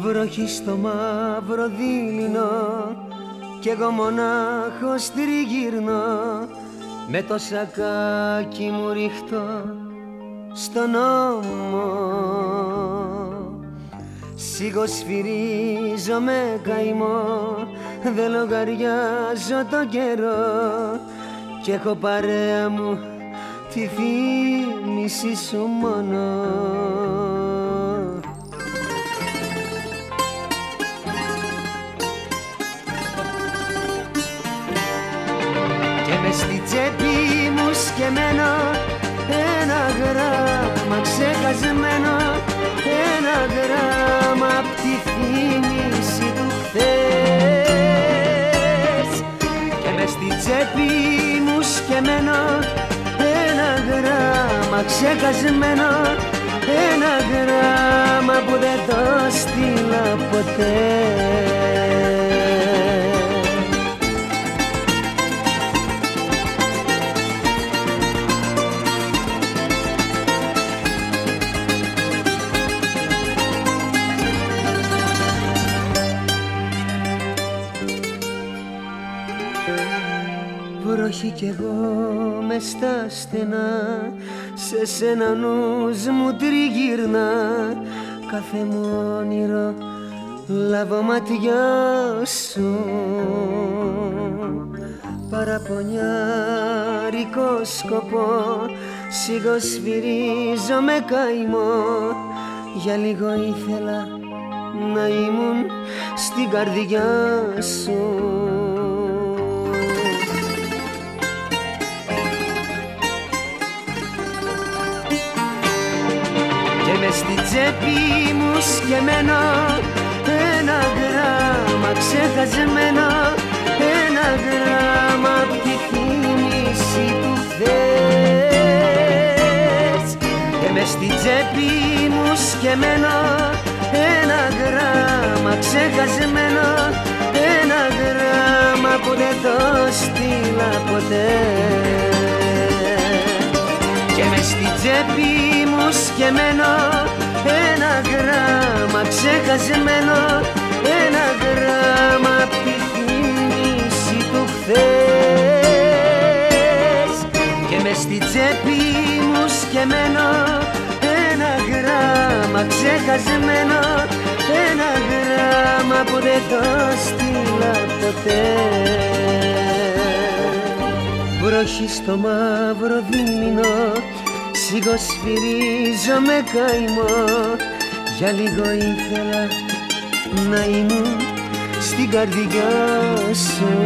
βροχή στο μαύρο δίληνο κι εγώ μονάχος τριγύρνω με το σακάκι μου ρίχτω στον ώμο Σίγω σφυρίζω με καημό δεν λογαριάζω το καιρό κι έχω παρέα μου τη θύμηση σου μόνο στη τσέπη μου σκεμμένο ένα γράμμα ξεχασμένο ένα γράμμα απ' τη θύμηση του χθες. Και μες στη τσέπη μου σκεμμένο ένα γράμμα ξεχασμένο ένα γράμμα που δεν το στείλα ποτέ βροχή κι εγώ με στα στενά. Σε σένα νους μου τριγύρνα κάθε μου όνειρο λάβω ματιά σου. Παραπονιάρικο σκοπό. Σίγω σφυρίζω με καημό. Για λίγο ήθελα να ήμουν στην καρδιά σου με στη τσέπη μου σκεμμένο. Ένα γράμμα ξεχασμένο. Ένα γράμμα απ' τη θύμηση του χθες και μες στη τσέπη μου σκεμμένο. Ένα γράμμα ξεχασμένο. Ένα γράμμα που δεν το στείλα ποτέ. Και μες στη τσέπη μου σκεμμένο ένα γράμμα ξεχασμένο ένα γράμμα απ' τη θύμηση του χθες. Και μες στη τσέπη μου σκεμμένο ένα γράμμα ξεχασμένο ένα γράμμα που δεν το στείλα ποτέ. Βροχή στο μαύρο δίμηνο Σίγω σφυρίζω με καημό. Για λίγο ήθελα να ήμουν στην καρδιά σου